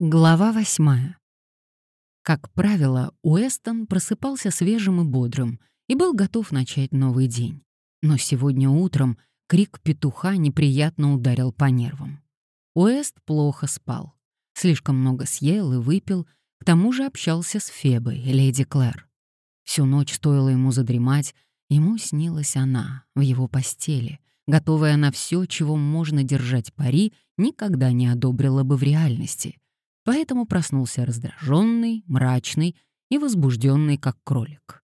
Глава восьмая. Как правило, Уэстон просыпался свежим и бодрым и был готов начать новый день. Но сегодня утром крик петуха неприятно ударил по нервам. Уэст плохо спал. Слишком много съел и выпил, к тому же общался с Фебой, леди Клэр. Всю ночь стоило ему задремать, ему снилась она в его постели, готовая на все, чего можно держать пари, никогда не одобрила бы в реальности — поэтому проснулся раздраженный, мрачный и возбужденный, как кролик.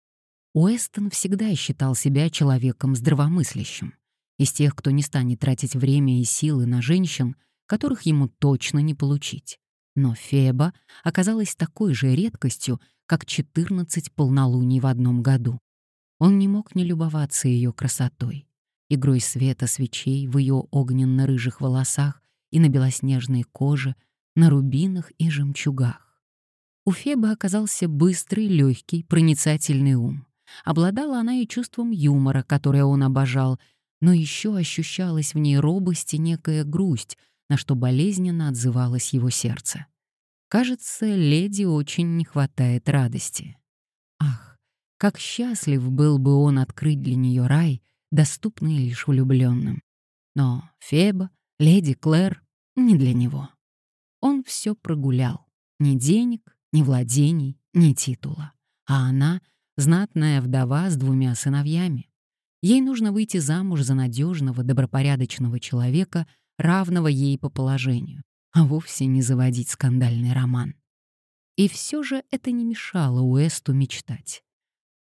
Уэстон всегда считал себя человеком здравомыслящим, из тех, кто не станет тратить время и силы на женщин, которых ему точно не получить. Но Феба оказалась такой же редкостью, как 14 полнолуний в одном году. Он не мог не любоваться ее красотой, игрой света свечей в ее огненно-рыжих волосах и на белоснежной коже — на рубинах и жемчугах. У Фебы оказался быстрый, легкий, проницательный ум. Обладала она и чувством юмора, которое он обожал, но еще ощущалась в ней робость и некая грусть, на что болезненно отзывалось его сердце. Кажется, леди очень не хватает радости. Ах, как счастлив был бы он открыть для нее рай, доступный лишь влюбленным. Но Феба, леди Клэр, не для него он все прогулял. Ни денег, ни владений, ни титула. А она — знатная вдова с двумя сыновьями. Ей нужно выйти замуж за надежного, добропорядочного человека, равного ей по положению, а вовсе не заводить скандальный роман. И все же это не мешало Уэсту мечтать.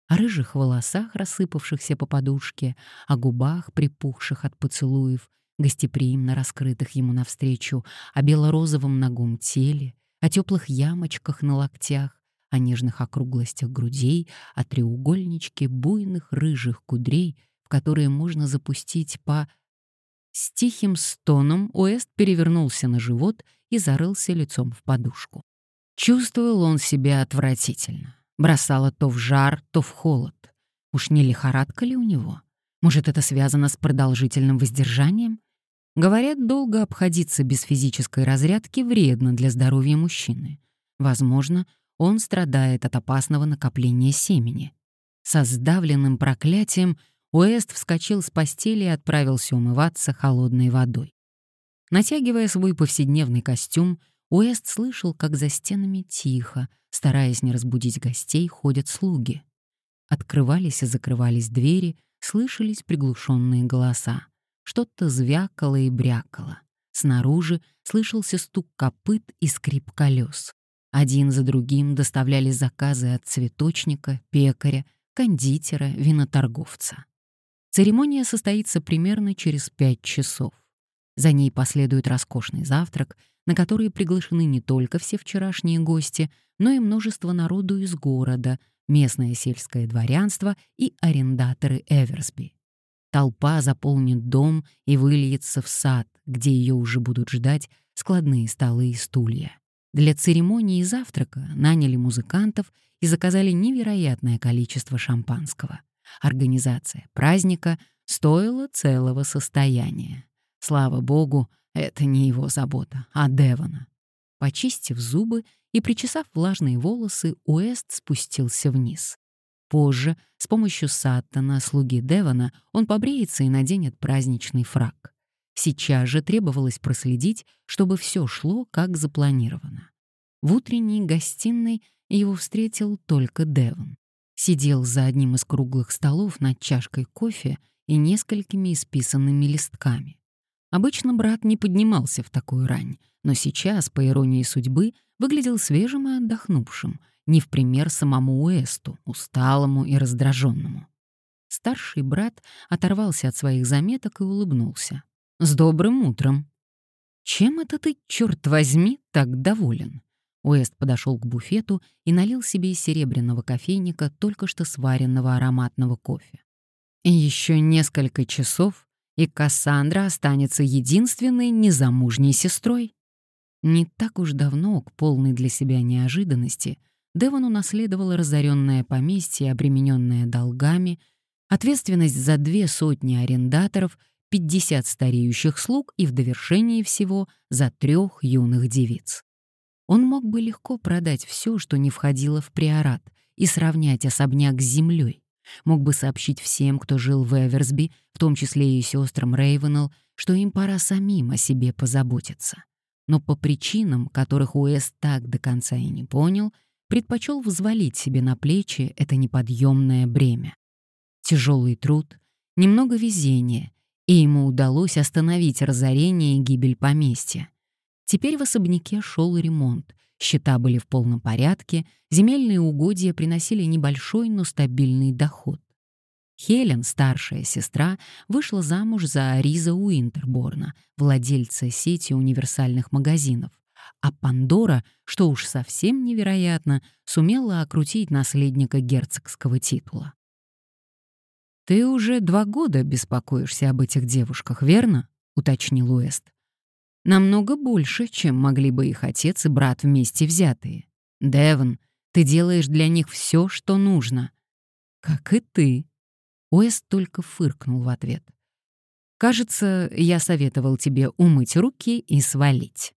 О рыжих волосах, рассыпавшихся по подушке, о губах, припухших от поцелуев — гостеприимно раскрытых ему навстречу, о бело-розовом ногом теле, о теплых ямочках на локтях, о нежных округлостях грудей, о треугольничке буйных рыжих кудрей, в которые можно запустить по... С тихим стоном Уэст перевернулся на живот и зарылся лицом в подушку. Чувствовал он себя отвратительно. Бросало то в жар, то в холод. Уж не лихорадка ли у него? Может, это связано с продолжительным воздержанием? Говорят, долго обходиться без физической разрядки вредно для здоровья мужчины. Возможно, он страдает от опасного накопления семени. Со сдавленным проклятием Уэст вскочил с постели и отправился умываться холодной водой. Натягивая свой повседневный костюм, Уэст слышал, как за стенами тихо, стараясь не разбудить гостей, ходят слуги. Открывались и закрывались двери, слышались приглушенные голоса. Что-то звякало и брякало. Снаружи слышался стук копыт и скрип колес. Один за другим доставляли заказы от цветочника, пекаря, кондитера, виноторговца. Церемония состоится примерно через пять часов. За ней последует роскошный завтрак, на который приглашены не только все вчерашние гости, но и множество народу из города, местное сельское дворянство и арендаторы Эверсби. Толпа заполнит дом и выльется в сад, где ее уже будут ждать складные столы и стулья. Для церемонии и завтрака наняли музыкантов и заказали невероятное количество шампанского. Организация праздника стоила целого состояния. Слава богу, это не его забота, а Девона. Почистив зубы и причесав влажные волосы, Уэст спустился вниз. Позже, с помощью Саттона, слуги Девона, он побреется и наденет праздничный фраг. Сейчас же требовалось проследить, чтобы все шло как запланировано. В утренней гостиной его встретил только Девон. Сидел за одним из круглых столов над чашкой кофе и несколькими исписанными листками. Обычно брат не поднимался в такую рань, но сейчас, по иронии судьбы, выглядел свежим и отдохнувшим, не в пример самому Уэсту, усталому и раздраженному. Старший брат оторвался от своих заметок и улыбнулся. «С добрым утром!» «Чем это ты, черт возьми, так доволен?» Уэст подошел к буфету и налил себе из серебряного кофейника только что сваренного ароматного кофе. Еще несколько часов, и Кассандра останется единственной незамужней сестрой. Не так уж давно, к полной для себя неожиданности, Девон унаследовал разоренное поместье, обремененное долгами, ответственность за две сотни арендаторов, 50 стареющих слуг и в довершении всего за трех юных девиц. Он мог бы легко продать все, что не входило в приорат, и сравнять особняк с землей. Мог бы сообщить всем, кто жил в Эверсби, в том числе и сестрам Рейвенелл, что им пора самим о себе позаботиться. Но по причинам, которых Уэст так до конца и не понял, предпочел взвалить себе на плечи это неподъемное бремя. Тяжелый труд, немного везения, и ему удалось остановить разорение и гибель поместья. Теперь в особняке шел ремонт, счета были в полном порядке, земельные угодья приносили небольшой, но стабильный доход. Хелен, старшая сестра, вышла замуж за Риза Уинтерборна, владельца сети универсальных магазинов, а Пандора, что уж совсем невероятно, сумела окрутить наследника герцогского титула. «Ты уже два года беспокоишься об этих девушках, верно?» — уточнил Уэст. «Намного больше, чем могли бы их отец и брат вместе взятые. Девон, ты делаешь для них все, что нужно. Как и ты». Уэст только фыркнул в ответ. «Кажется, я советовал тебе умыть руки и свалить».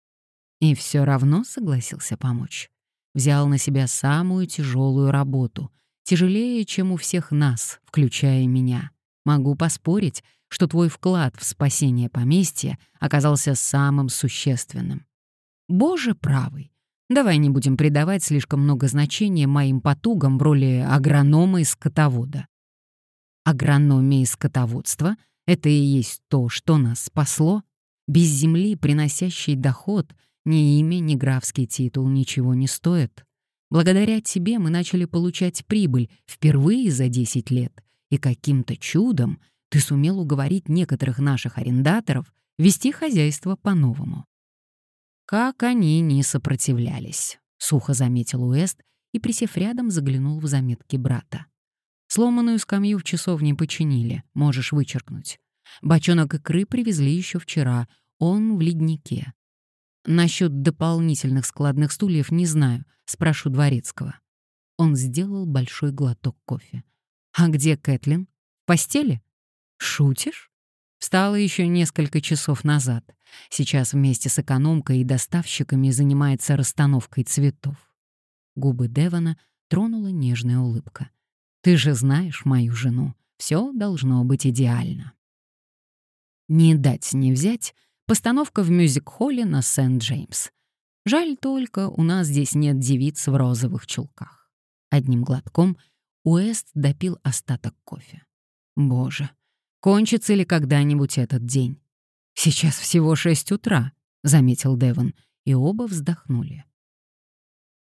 И все равно согласился помочь. Взял на себя самую тяжелую работу — Тяжелее, чем у всех нас, включая меня. Могу поспорить, что твой вклад в спасение поместья оказался самым существенным. Боже правый, давай не будем придавать слишком много значения моим потугам в роли агронома и скотовода. Агрономия и скотоводство — это и есть то, что нас спасло. Без земли, приносящей доход, ни имя, ни графский титул ничего не стоят. Благодаря тебе мы начали получать прибыль впервые за 10 лет, и каким-то чудом ты сумел уговорить некоторых наших арендаторов вести хозяйство по-новому. Как они не сопротивлялись, сухо заметил Уэст и, присев рядом, заглянул в заметки брата. Сломанную скамью в часовне починили, можешь вычеркнуть. Бочонок икры привезли еще вчера, он в леднике. Насчет дополнительных складных стульев не знаю, спрошу дворецкого. Он сделал большой глоток кофе. А где Кэтлин? В постели? Шутишь? Встала еще несколько часов назад. Сейчас вместе с экономкой и доставщиками занимается расстановкой цветов. Губы Девона тронула нежная улыбка. Ты же знаешь мою жену. Все должно быть идеально. Не дать не взять Постановка в мюзик-холле на Сент-Джеймс. Жаль только, у нас здесь нет девиц в розовых чулках. Одним глотком Уэст допил остаток кофе. Боже, кончится ли когда-нибудь этот день? Сейчас всего шесть утра, заметил Девон, и оба вздохнули.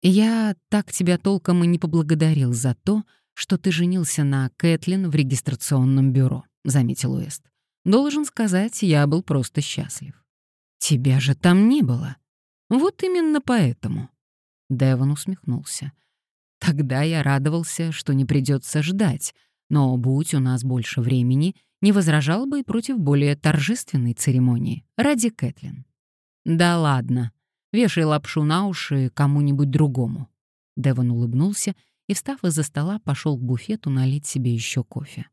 Я так тебя толком и не поблагодарил за то, что ты женился на Кэтлин в регистрационном бюро, заметил Уэст. Должен сказать, я был просто счастлив. Тебя же там не было. Вот именно поэтому. Девон усмехнулся. Тогда я радовался, что не придется ждать, но будь у нас больше времени, не возражал бы и против более торжественной церемонии ради Кэтлин. Да ладно, вешай лапшу на уши кому-нибудь другому. Девон улыбнулся и, встав из-за стола, пошел к буфету налить себе еще кофе.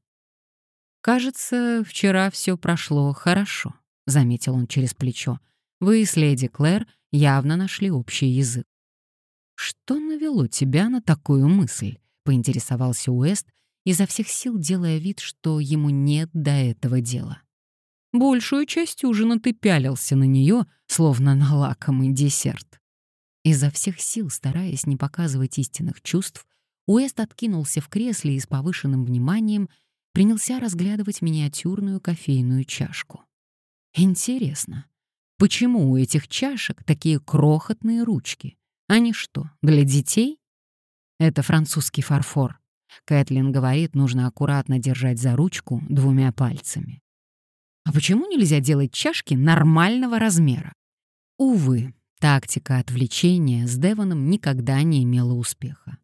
«Кажется, вчера все прошло хорошо», — заметил он через плечо. «Вы с леди Клэр явно нашли общий язык». «Что навело тебя на такую мысль?» — поинтересовался Уэст, изо всех сил делая вид, что ему нет до этого дела. Большую часть ужина ты пялился на нее, словно на лакомый десерт. Изо всех сил, стараясь не показывать истинных чувств, Уэст откинулся в кресле и с повышенным вниманием принялся разглядывать миниатюрную кофейную чашку. Интересно, почему у этих чашек такие крохотные ручки? Они что, для детей? Это французский фарфор. Кэтлин говорит, нужно аккуратно держать за ручку двумя пальцами. А почему нельзя делать чашки нормального размера? Увы, тактика отвлечения с Девоном никогда не имела успеха.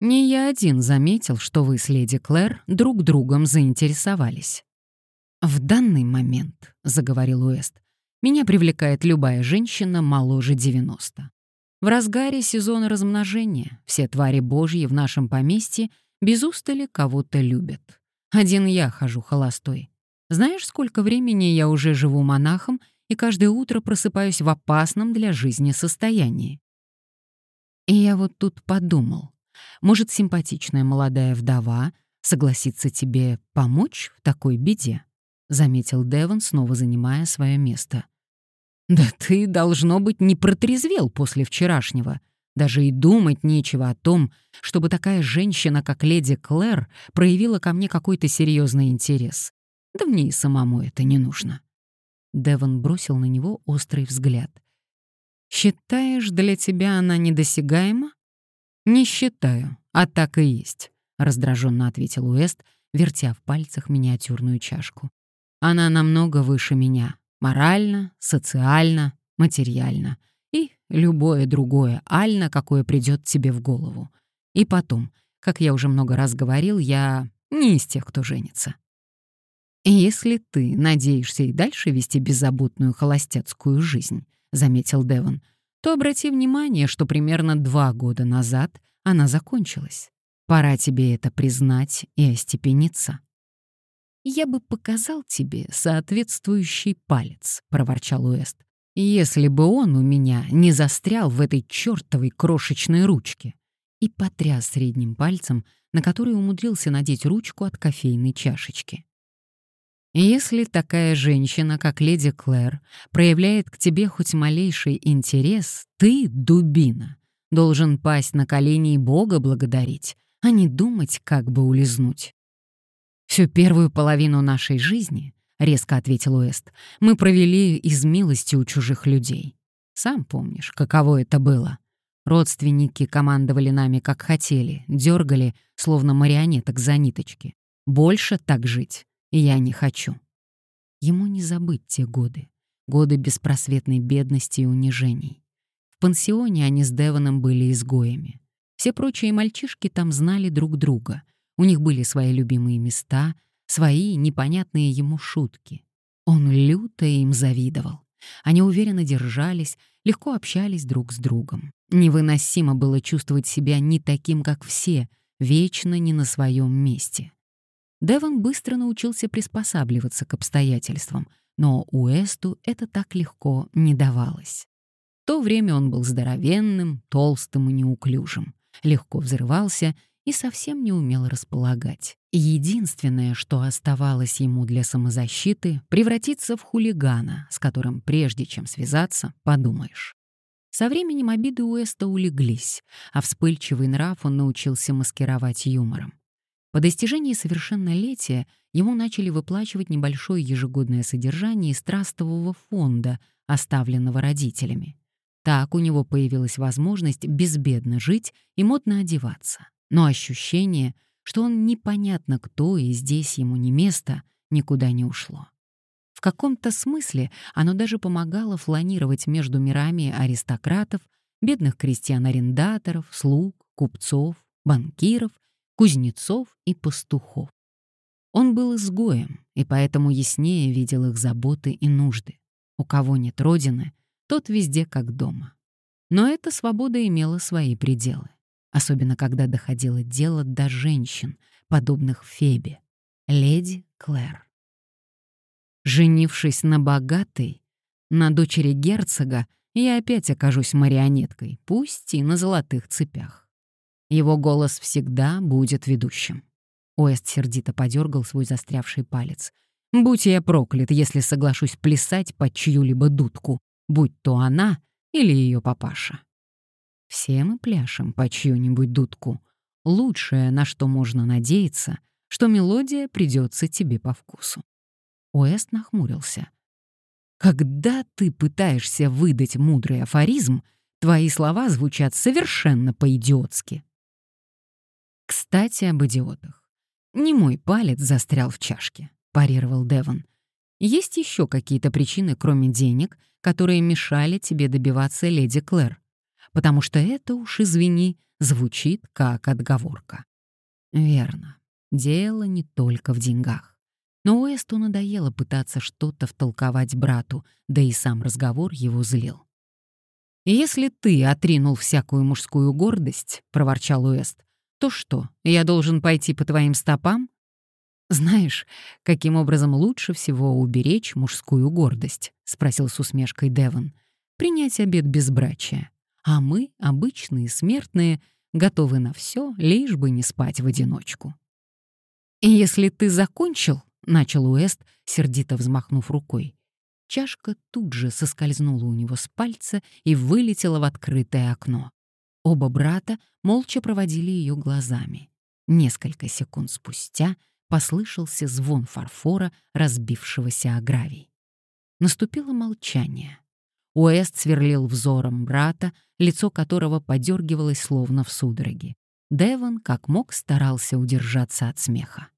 Не я один заметил, что вы с леди Клэр друг другом заинтересовались. «В данный момент», — заговорил Уэст, — «меня привлекает любая женщина моложе 90. В разгаре сезона размножения все твари божьи в нашем поместье без устали кого-то любят. Один я хожу холостой. Знаешь, сколько времени я уже живу монахом и каждое утро просыпаюсь в опасном для жизни состоянии? И я вот тут подумал, может, симпатичная молодая вдова согласится тебе помочь в такой беде? Заметил Девон, снова занимая свое место. Да ты, должно быть, не протрезвел после вчерашнего. Даже и думать нечего о том, чтобы такая женщина, как леди Клэр, проявила ко мне какой-то серьезный интерес. Да мне и самому это не нужно. Девон бросил на него острый взгляд. «Считаешь, для тебя она недосягаема?» «Не считаю, а так и есть», — раздраженно ответил Уэст, вертя в пальцах миниатюрную чашку. «Она намного выше меня. Морально, социально, материально. И любое другое ально, какое придет тебе в голову. И потом, как я уже много раз говорил, я не из тех, кто женится. «Если ты надеешься и дальше вести беззаботную холостяцкую жизнь», — заметил Девон, то обрати внимание, что примерно два года назад она закончилась. Пора тебе это признать и остепениться. «Я бы показал тебе соответствующий палец», — проворчал Уэст, «если бы он у меня не застрял в этой чертовой крошечной ручке» и потряс средним пальцем, на который умудрился надеть ручку от кофейной чашечки. Если такая женщина, как леди Клэр, проявляет к тебе хоть малейший интерес, ты, дубина, должен пасть на колени и Бога благодарить, а не думать, как бы улизнуть. «Всю первую половину нашей жизни», — резко ответил Уэст, — «мы провели из милости у чужих людей. Сам помнишь, каково это было. Родственники командовали нами, как хотели, дергали, словно марионеток за ниточки. Больше так жить я не хочу. Ему не забыть те годы, годы беспросветной бедности и унижений. В пансионе они с Девоном были изгоями. Все прочие мальчишки там знали друг друга. У них были свои любимые места, свои непонятные ему шутки. Он люто им завидовал. Они уверенно держались, легко общались друг с другом. Невыносимо было чувствовать себя не таким, как все, вечно не на своем месте. Девон быстро научился приспосабливаться к обстоятельствам, но Уэсту это так легко не давалось. В то время он был здоровенным, толстым и неуклюжим, легко взрывался и совсем не умел располагать. Единственное, что оставалось ему для самозащиты, превратиться в хулигана, с которым прежде чем связаться, подумаешь. Со временем обиды Уэста улеглись, а вспыльчивый нрав он научился маскировать юмором. По достижении совершеннолетия ему начали выплачивать небольшое ежегодное содержание из трастового фонда, оставленного родителями. Так у него появилась возможность безбедно жить и модно одеваться. Но ощущение, что он непонятно кто и здесь ему не место, никуда не ушло. В каком-то смысле оно даже помогало фланировать между мирами аристократов, бедных крестьян-арендаторов, слуг, купцов, банкиров кузнецов и пастухов. Он был изгоем, и поэтому яснее видел их заботы и нужды. У кого нет родины, тот везде как дома. Но эта свобода имела свои пределы, особенно когда доходило дело до женщин, подобных Фебе, леди Клэр. Женившись на богатой, на дочери герцога, я опять окажусь марионеткой, пусть и на золотых цепях. Его голос всегда будет ведущим. Уэст сердито подергал свой застрявший палец. «Будь я проклят, если соглашусь плясать под чью-либо дудку, будь то она или ее папаша». «Все мы пляшем под чью-нибудь дудку. Лучшее, на что можно надеяться, что мелодия придется тебе по вкусу». Уэст нахмурился. «Когда ты пытаешься выдать мудрый афоризм, твои слова звучат совершенно по-идиотски». Кстати, об идиотах. Не мой палец застрял в чашке, парировал Девон. Есть еще какие-то причины, кроме денег, которые мешали тебе добиваться леди Клэр? Потому что это уж, извини, звучит как отговорка. Верно. Дело не только в деньгах. Но Уэсту надоело пытаться что-то втолковать брату, да и сам разговор его злил. «Если ты отринул всякую мужскую гордость», — проворчал Уэст, то что, я должен пойти по твоим стопам? Знаешь, каким образом лучше всего уберечь мужскую гордость? спросил с усмешкой Девон. Принять обет безбрачия. А мы, обычные смертные, готовы на все, лишь бы не спать в одиночку. «И если ты закончил», — начал Уэст, сердито взмахнув рукой, чашка тут же соскользнула у него с пальца и вылетела в открытое окно. Оба брата молча проводили ее глазами. Несколько секунд спустя послышался звон фарфора, разбившегося о гравий. Наступило молчание. Уэст сверлил взором брата, лицо которого подергивалось словно в судороге. Девон, как мог, старался удержаться от смеха.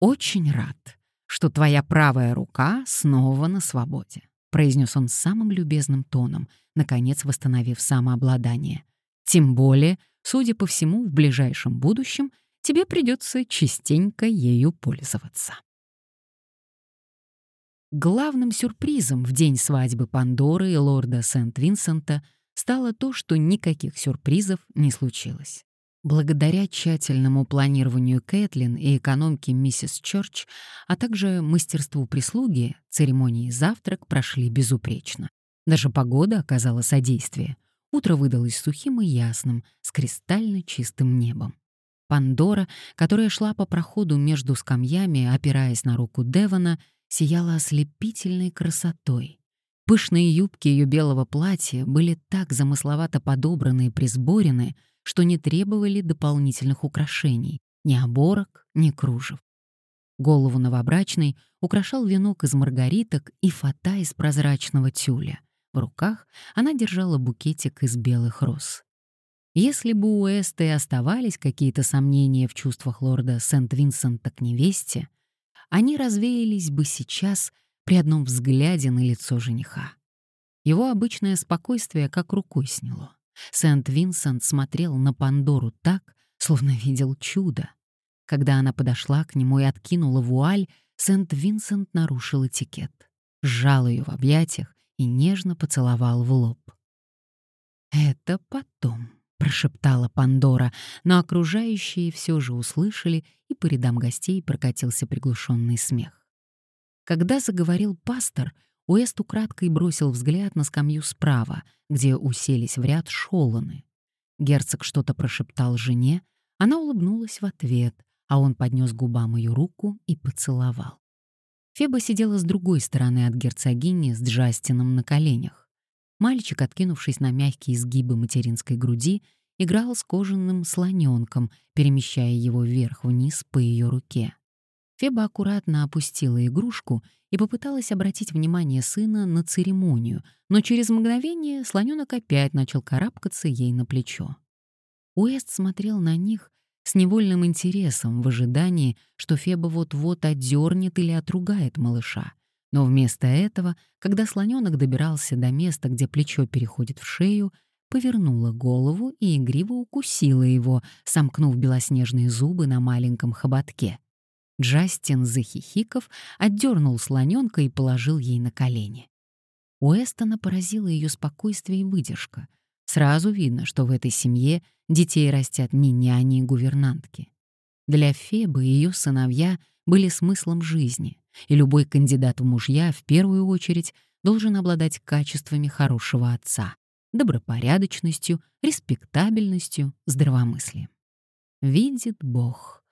«Очень рад, что твоя правая рука снова на свободе», произнес он самым любезным тоном, наконец восстановив самообладание. «Тем более, судя по всему, в ближайшем будущем тебе придется частенько ею пользоваться». Главным сюрпризом в день свадьбы Пандоры и лорда Сент-Винсента стало то, что никаких сюрпризов не случилось. Благодаря тщательному планированию Кэтлин и экономке миссис Чорч, а также мастерству прислуги, церемонии завтрак прошли безупречно. Даже погода оказала содействие. Утро выдалось сухим и ясным, с кристально чистым небом. Пандора, которая шла по проходу между скамьями, опираясь на руку Девона, сияла ослепительной красотой. Пышные юбки ее белого платья были так замысловато подобраны и присборены, что не требовали дополнительных украшений, ни оборок, ни кружев. Голову новобрачной украшал венок из маргариток и фата из прозрачного тюля. В руках она держала букетик из белых роз. Если бы у Эсты оставались какие-то сомнения в чувствах лорда Сент-Винсента к невесте, они развеялись бы сейчас при одном взгляде на лицо жениха. Его обычное спокойствие как рукой сняло. Сент-Винсент смотрел на Пандору так, словно видел чудо. Когда она подошла к нему и откинула вуаль, Сент-Винсент нарушил этикет, сжал ее в объятиях и нежно поцеловал в лоб. «Это потом», — прошептала Пандора, но окружающие все же услышали, и по рядам гостей прокатился приглушенный смех. Когда заговорил пастор, Уэст украдкой бросил взгляд на скамью справа, где уселись в ряд шолоны. Герцог что-то прошептал жене, она улыбнулась в ответ, а он поднес губам ее руку и поцеловал. Феба сидела с другой стороны от герцогини с Джастином на коленях. Мальчик, откинувшись на мягкие изгибы материнской груди, играл с кожаным слоненком, перемещая его вверх-вниз по ее руке. Феба аккуратно опустила игрушку и попыталась обратить внимание сына на церемонию, но через мгновение слоненок опять начал карабкаться ей на плечо. Уэст смотрел на них с невольным интересом в ожидании, что Феба вот-вот отдернет или отругает малыша, но вместо этого, когда слоненок добирался до места, где плечо переходит в шею, повернула голову и игриво укусила его, сомкнув белоснежные зубы на маленьком хоботке. Джастин, захихиков, отдернул слоненка и положил ей на колени. Уэстона поразило ее спокойствие и выдержка. Сразу видно, что в этой семье детей растят не няни и гувернантки. Для Фебы ее сыновья были смыслом жизни, и любой кандидат в мужья в первую очередь должен обладать качествами хорошего отца, добропорядочностью, респектабельностью, здравомыслием. Видит Бог.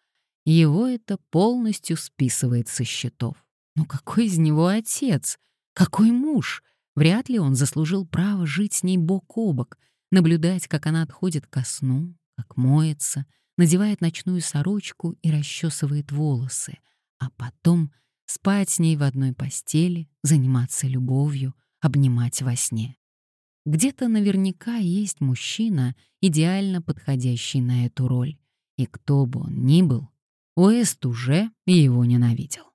Его это полностью списывает со счетов. Но какой из него отец? Какой муж? Вряд ли он заслужил право жить с ней бок о бок, наблюдать, как она отходит ко сну, как моется, надевает ночную сорочку и расчесывает волосы, а потом спать с ней в одной постели, заниматься любовью, обнимать во сне. Где-то наверняка есть мужчина, идеально подходящий на эту роль, и кто бы он ни был, Уэст уже его ненавидел.